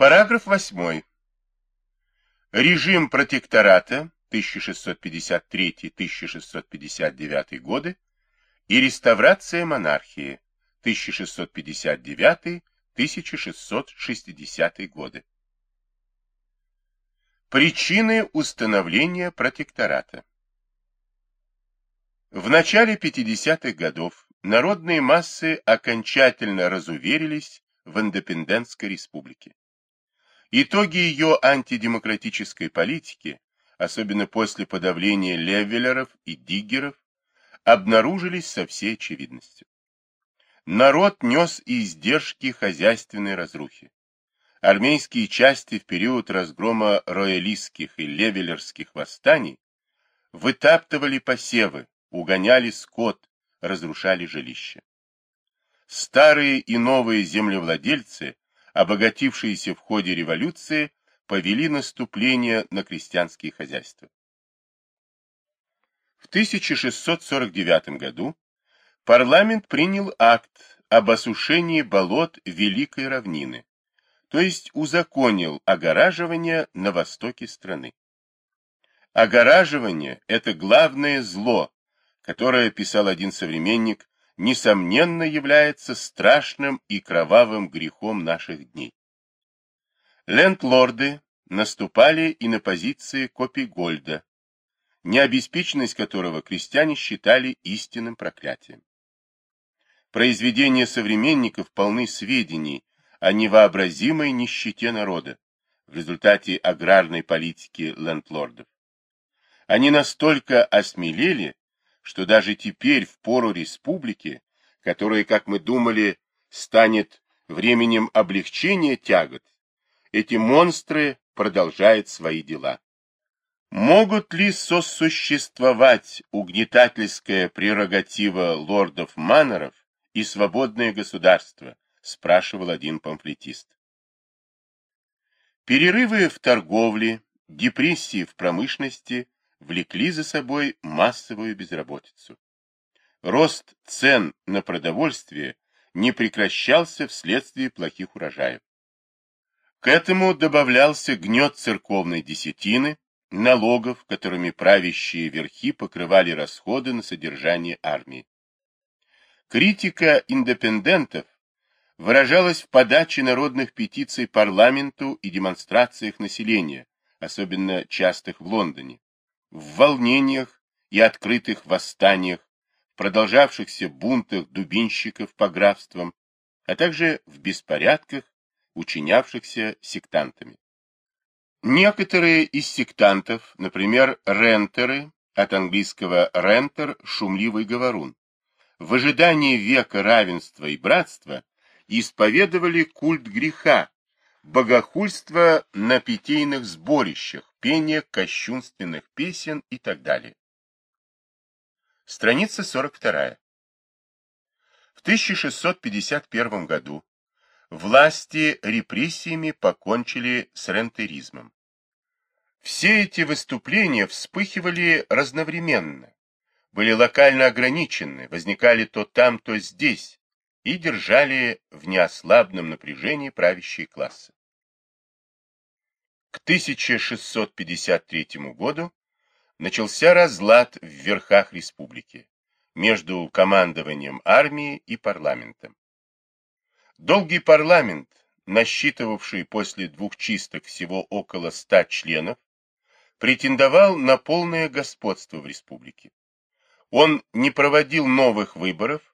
Параграф 8. Режим протектората 1653-1659 годы и реставрация монархии 1659-1660 годы. Причины установления протектората В начале 50-х годов народные массы окончательно разуверились в Индепендентской республике. Итоги ее антидемократической политики, особенно после подавления левелеров и диггеров, обнаружились со всей очевидностью. Народ нес издержки хозяйственной разрухи. Армейские части в период разгрома роялистских и левелерских восстаний вытаптывали посевы, угоняли скот, разрушали жилища. Старые и новые землевладельцы, обогатившиеся в ходе революции, повели наступление на крестьянские хозяйства. В 1649 году парламент принял акт об осушении болот Великой равнины, то есть узаконил огораживание на востоке страны. Огораживание – это главное зло, которое, писал один современник, несомненно является страшным и кровавым грехом наших дней. Лендлорды наступали и на позиции Копигольда, необеспеченность которого крестьяне считали истинным проклятием. Произведения современников полны сведений о невообразимой нищете народа в результате аграрной политики лендлордов. Они настолько осмелели, что даже теперь, в пору республики, которая, как мы думали, станет временем облегчения тягот, эти монстры продолжают свои дела. Могут ли сосуществовать угнетательская прерогатива лордов-маноров и свободное государство, спрашивал один памфлетист. Перерывы в торговле, депрессии в промышленности влекли за собой массовую безработицу. Рост цен на продовольствие не прекращался вследствие плохих урожаев. К этому добавлялся гнет церковной десятины, налогов, которыми правящие верхи покрывали расходы на содержание армии. Критика индепендентов выражалась в подаче народных петиций парламенту и демонстрациях населения, особенно частых в Лондоне в волнениях и открытых восстаниях, продолжавшихся бунтах дубинщиков по графствам, а также в беспорядках, учинявшихся сектантами. Некоторые из сектантов, например, рентеры, от английского «рентер» — шумливый говорун, в ожидании века равенства и братства исповедовали культ греха, богохульство на питейных сборищах, пение кощунственных песен и так далее. Страница 42. В 1651 году власти репрессиями покончили с рентеризмом. Все эти выступления вспыхивали разновременно, были локально ограничены, возникали то там, то здесь и держали в неослабном напряжении правящие классы. К 1653 году начался разлад в верхах республики между командованием армии и парламентом. Долгий парламент, насчитывавший после двух чисток всего около ста членов, претендовал на полное господство в республике. Он не проводил новых выборов,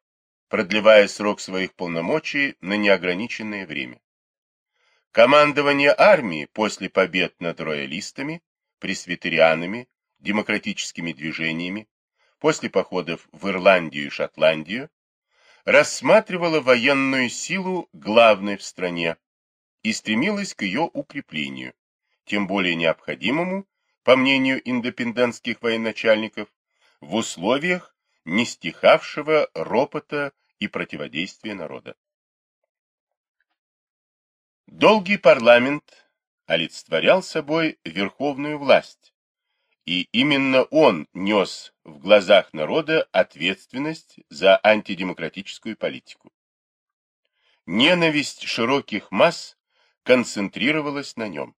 продлевая срок своих полномочий на неограниченное время. Командование армии после побед над роялистами, пресвитерианами, демократическими движениями, после походов в Ирландию и Шотландию, рассматривало военную силу главной в стране и стремилось к ее укреплению, тем более необходимому, по мнению индепендентских военачальников, в условиях не стихавшего ропота и противодействия народа. Долгий парламент олицетворял собой верховную власть, и именно он нес в глазах народа ответственность за антидемократическую политику. Ненависть широких масс концентрировалась на нем.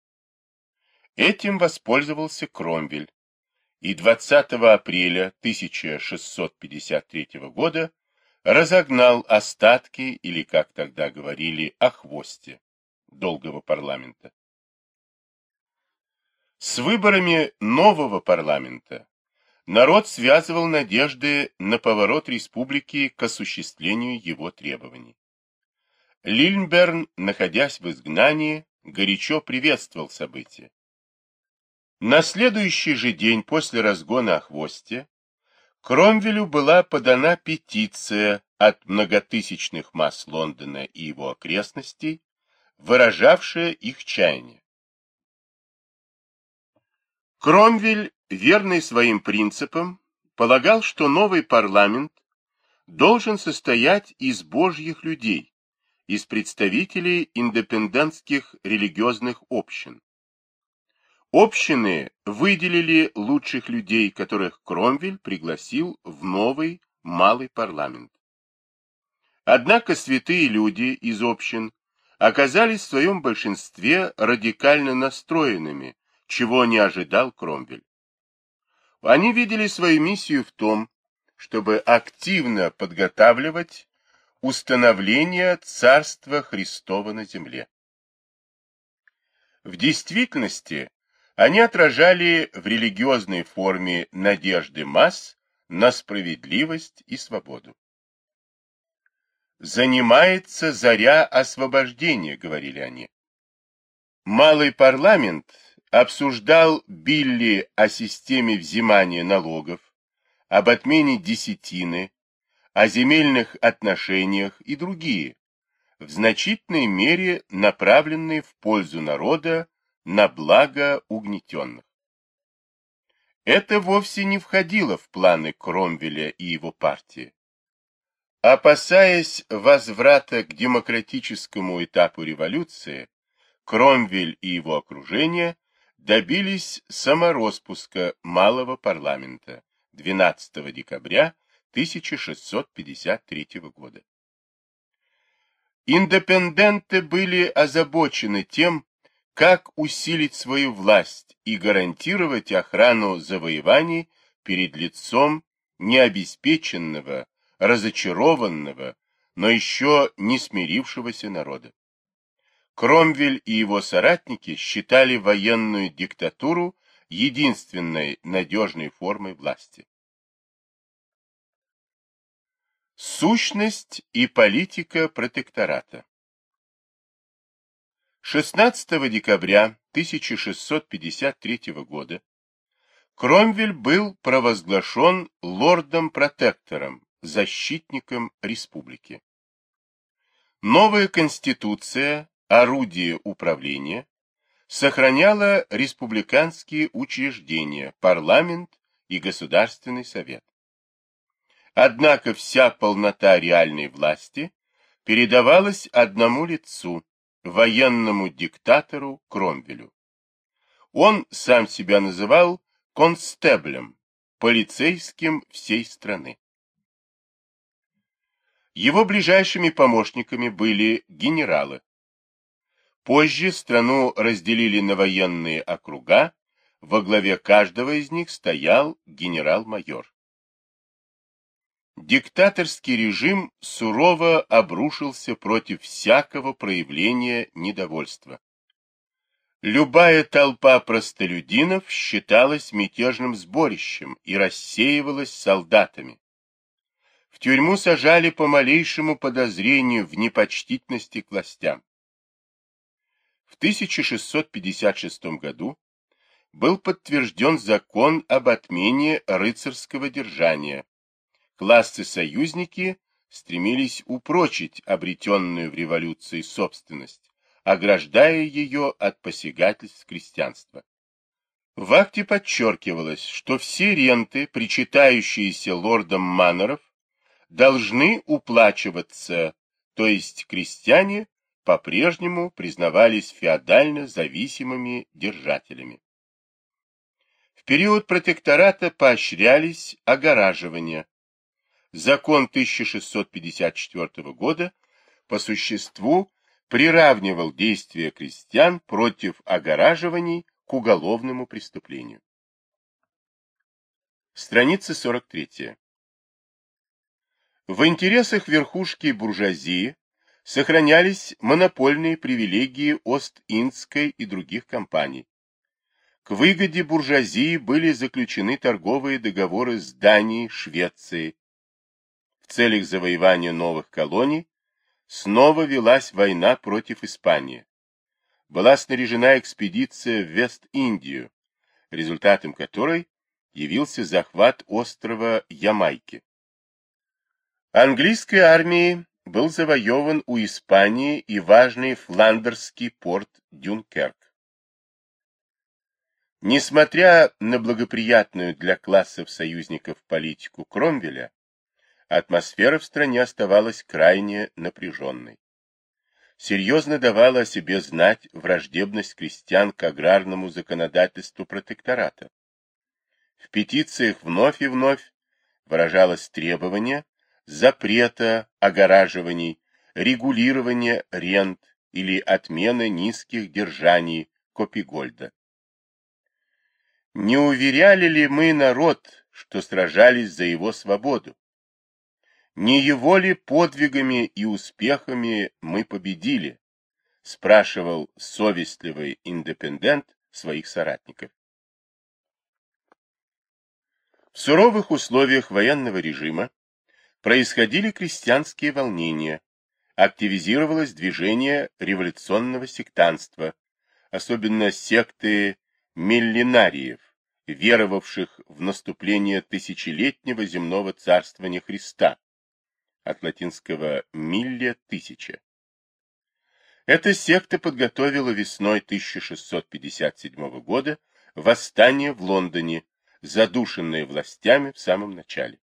Этим воспользовался Кромвель, и 20 апреля 1653 года разогнал остатки, или, как тогда говорили, о хвосте долгого парламента. С выборами нового парламента народ связывал надежды на поворот республики к осуществлению его требований. Лильнберн, находясь в изгнании, горячо приветствовал события. На следующий же день после разгона о хвосте Кромвелю была подана петиция от многотысячных масс Лондона и его окрестностей, выражавшая их чаяние. Кромвель, верный своим принципам, полагал, что новый парламент должен состоять из божьих людей, из представителей индепендентских религиозных общин. Общины выделили лучших людей, которых Кромвель пригласил в новый малый парламент. Однако святые люди из общин оказались в своем большинстве радикально настроенными, чего не ожидал Кромвель. Они видели свою миссию в том, чтобы активно подготавливать установление Царства Христова на земле. В действительности они отражали в религиозной форме надежды масс на справедливость и свободу. «Занимается заря освобождения», — говорили они. Малый парламент обсуждал Билли о системе взимания налогов, об отмене десятины, о земельных отношениях и другие, в значительной мере направленные в пользу народа на благо угнетенных. Это вовсе не входило в планы Кромвеля и его партии. Опасаясь возврата к демократическому этапу революции, Кромвель и его окружение добились самороспуска малого парламента 12 декабря 1653 года. Индепенденты были озабочены тем, как усилить свою власть и гарантировать охрану завоеваний перед лицом необеспеченного, разочарованного, но еще не смирившегося народа. Кромвель и его соратники считали военную диктатуру единственной надежной формой власти. Сущность и политика протектората 16 декабря 1653 года Кромвель был провозглашен лордом-протектором, защитником республики. Новая конституция, орудие управления, сохраняла республиканские учреждения, парламент и Государственный совет. Однако вся полнота реальной власти передавалась одному лицу, военному диктатору Кромвелю. Он сам себя называл констеблем, полицейским всей страны. Его ближайшими помощниками были генералы. Позже страну разделили на военные округа, во главе каждого из них стоял генерал-майор. Диктаторский режим сурово обрушился против всякого проявления недовольства. Любая толпа простолюдинов считалась мятежным сборищем и рассеивалась солдатами. В тюрьму сажали по малейшему подозрению в непочтительности к властям. В 1656 году был подтвержден закон об отмене рыцарского держания, Классы-союзники стремились упрочить обретенную в революции собственность, ограждая ее от посягательств крестьянства. В акте подчеркивалось, что все ренты, причитающиеся лордам Маннеров, должны уплачиваться, то есть крестьяне по-прежнему признавались феодально зависимыми держателями. В период протектората поощрялись огораживания, закон 1654 года по существу приравнивал действия крестьян против огораживаний к уголовному преступлению. Страница 43. В интересах верхушки буржуазии сохранялись монопольные привилегии Ост-Индской и других компаний. К выгоде буржуазии были заключены торговые договоры с Данией, Швецией. В целях завоевания новых колоний снова велась война против Испании. Была снаряжена экспедиция в Вест-Индию, результатом которой явился захват острова Ямайки. Английской армией был завоеван у Испании и важный фландерский порт Дюнкерк. Несмотря на благоприятную для классов союзников политику Кромвеля, атмосфера в стране оставалась крайне напряженной. Серьезно давала о себе знать враждебность крестьян к аграрному законодательству протектората. В петициях вновь и вновь выражалось требование запрета огораживаний, регулирования рент или отмены низких держаний Копигольда. Не уверяли ли мы народ, что сражались за его свободу? Не его ли подвигами и успехами мы победили? Спрашивал совестливый индепендент своих соратников. В суровых условиях военного режима происходили крестьянские волнения, активизировалось движение революционного сектанства, особенно секты миллинариев, веровавших в наступление тысячелетнего земного царствования Христа, от латинского «милле» — тысяча. Эта секта подготовила весной 1657 года восстание в Лондоне, задушенное властями в самом начале.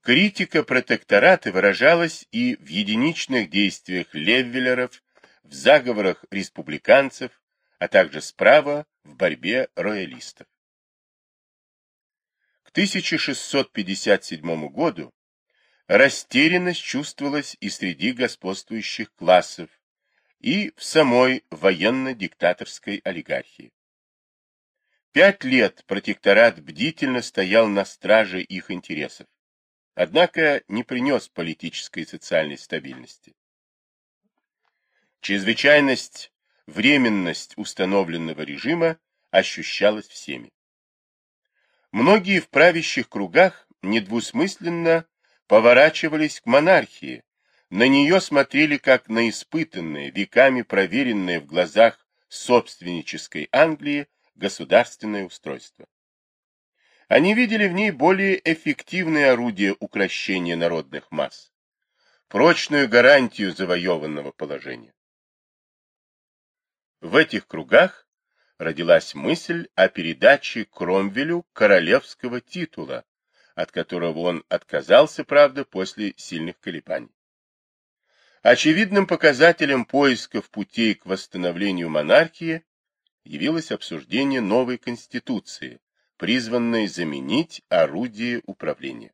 Критика протектората выражалась и в единичных действиях леввелеров, в заговорах республиканцев, а также справа в борьбе роялистов. К 1657 году растерянность чувствовалась и среди господствующих классов, и в самой военно-диктаторской олигархии. Пять лет протекторат бдительно стоял на страже их интересов, однако не принес политической и социальной стабильности. Чрезвычайность, временность установленного режима ощущалась всеми. Многие в правящих кругах недвусмысленно поворачивались к монархии, на нее смотрели как на испытанное, веками проверенное в глазах собственнической Англии государственное устройство. Они видели в ней более эффективное орудие укрощения народных масс, прочную гарантию завоеванного положения. В этих кругах родилась мысль о передаче Кромвелю королевского титула, от которого он отказался, правда, после сильных колебаний. Очевидным показателем поисков путей к восстановлению монархии явилось обсуждение новой конституции, призванной заменить орудие управления.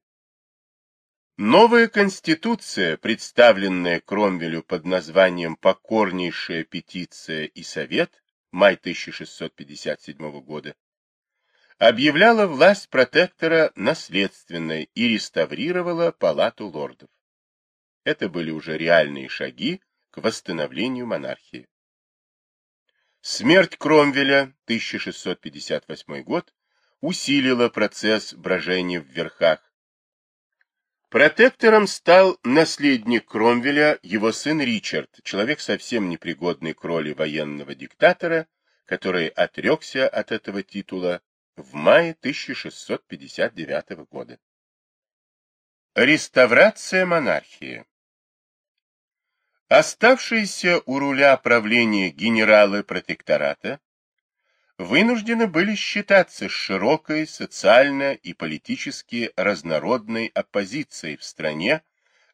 Новая конституция, представленная Кромвелю под названием «Покорнейшая петиция и совет» май 1657 года, объявляла власть протектора наследственной и реставрировала палату лордов. Это были уже реальные шаги к восстановлению монархии. Смерть Кромвеля, 1658 год, усилила процесс брожения в верхах. Протектором стал наследник Кромвеля, его сын Ричард, человек совсем непригодный к роли военного диктатора, который отрекся от этого титула в мае 1659 года. Реставрация монархии Оставшиеся у руля правления генералы протектората вынуждены были считаться с широкой социально и политически разнородной оппозицией в стране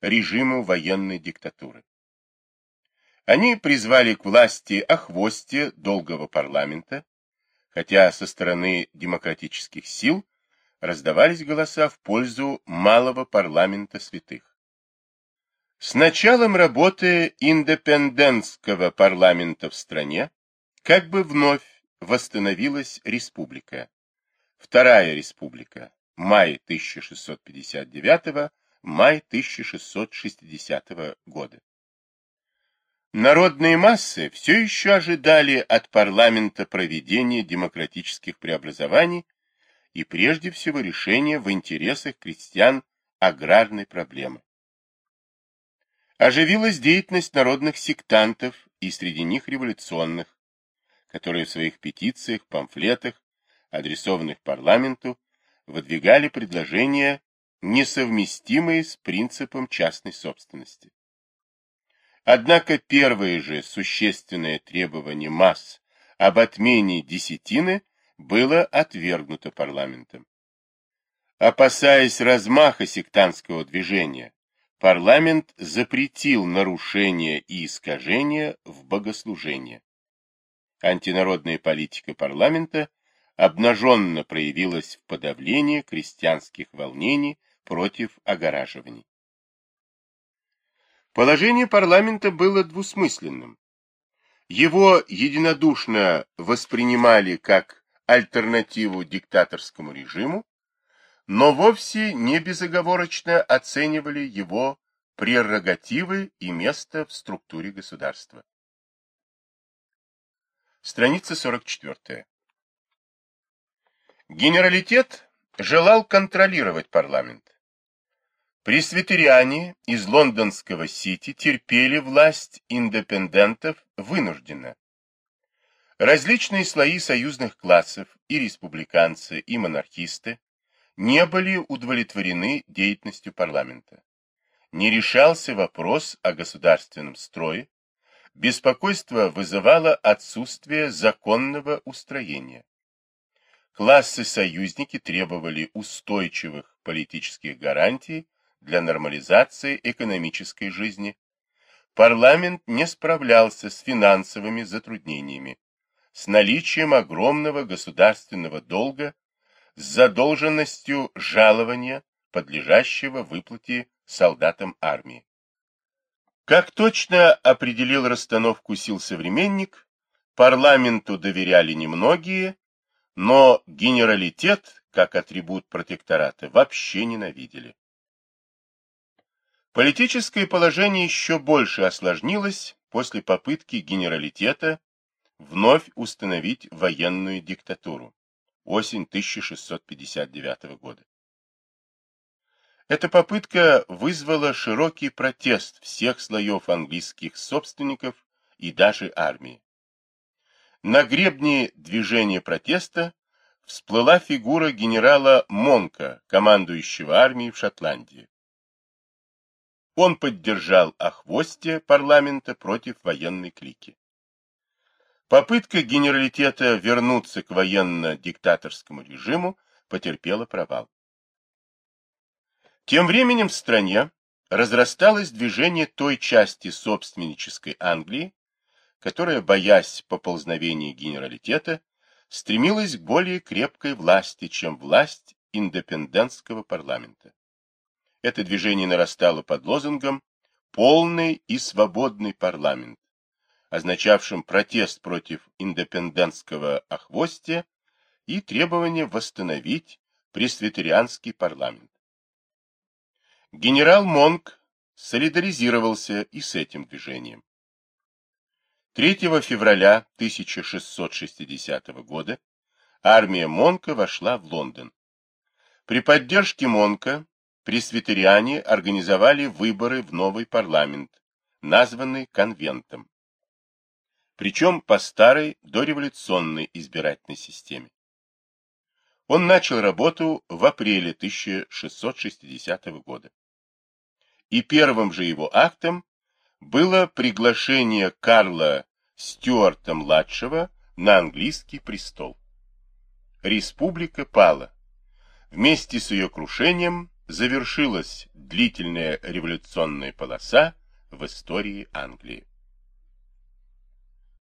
режиму военной диктатуры. Они призвали к власти охвосте долгого парламента, хотя со стороны демократических сил раздавались голоса в пользу малого парламента святых. С началом работы индепендентского парламента в стране как бы вновь восстановилась республика. Вторая республика. Май 1659, май 1660 года. Народные массы все еще ожидали от парламента проведения демократических преобразований и прежде всего решения в интересах крестьян аграрной проблемы. Оживилась деятельность народных сектантов и среди них революционных, которые в своих петициях, памфлетах, адресованных парламенту, выдвигали предложения, несовместимые с принципом частной собственности. Однако первое же существенное требование масс об отмене десятины было отвергнуто парламентом. Опасаясь размаха сектантского движения, парламент запретил нарушения и искажения в богослужении. Антинародная политика парламента обнаженно проявилась в подавлении крестьянских волнений против огораживаний. Положение парламента было двусмысленным. Его единодушно воспринимали как альтернативу диктаторскому режиму, но вовсе не безоговорочно оценивали его прерогативы и место в структуре государства. Страница 44. Генералитет желал контролировать парламент. Пресвитериане из лондонского Сити терпели власть индепендентов вынужденно. Различные слои союзных классов, и республиканцы, и монархисты, не были удовлетворены деятельностью парламента. Не решался вопрос о государственном строе, беспокойство вызывало отсутствие законного устроения. Классы-союзники требовали устойчивых политических гарантий для нормализации экономической жизни, парламент не справлялся с финансовыми затруднениями, с наличием огромного государственного долга, с задолженностью жалования, подлежащего выплате солдатам армии. Как точно определил расстановку сил современник, парламенту доверяли немногие, но генералитет, как атрибут протектората, вообще ненавидели. Политическое положение еще больше осложнилось после попытки генералитета вновь установить военную диктатуру. Осень 1659 года. Эта попытка вызвала широкий протест всех слоев английских собственников и даже армии. На гребне движения протеста всплыла фигура генерала Монка, командующего армией в Шотландии. Он поддержал охвостие парламента против военной клики. Попытка генералитета вернуться к военно-диктаторскому режиму потерпела провал. Тем временем в стране разрасталось движение той части собственнической Англии, которая, боясь поползновения генералитета, стремилась к более крепкой власти, чем власть индепендентского парламента. Это движение нарастало под лозунгом «полный и свободный парламент», означавшим протест против индепендентского охвостия и требование восстановить пресвитерианский парламент. Генерал Монк солидаризировался и с этим движением. 3 февраля 1660 года армия Монка вошла в Лондон. При поддержке Монка пресвитериане организовали выборы в новый парламент, названный конвентом. Причем по старой дореволюционной избирательной системе. Он начал работу в апреле 1660 года. И первым же его актом было приглашение Карла Стюарта-младшего на английский престол. Республика пала. Вместе с ее крушением завершилась длительная революционная полоса в истории Англии.